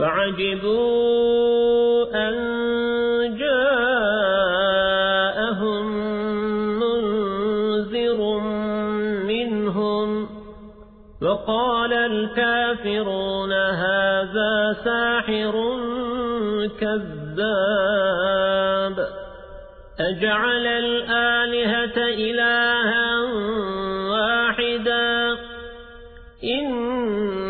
فعجبوا أن جاءهم منذر منهم وقال الكافرون هذا ساحر كذاب أجعل الآلهة إلها واحدا إن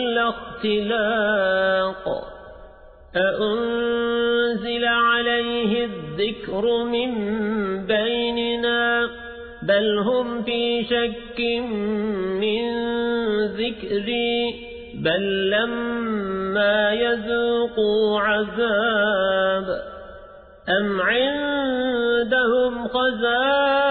اختلاق أأنزل عليه الذكر من بيننا بل هم في شك من ذكري بل لما يذوقوا عذاب أم عندهم خزائن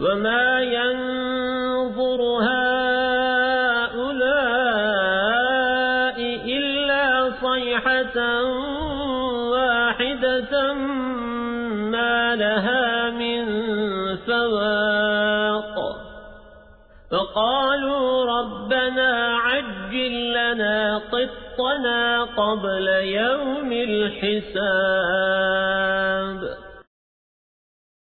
وما ينظر هؤلاء إلا صيحة واحدة ما لها من فواق فقالوا ربنا عجل لنا قطنا قبل يوم الحساب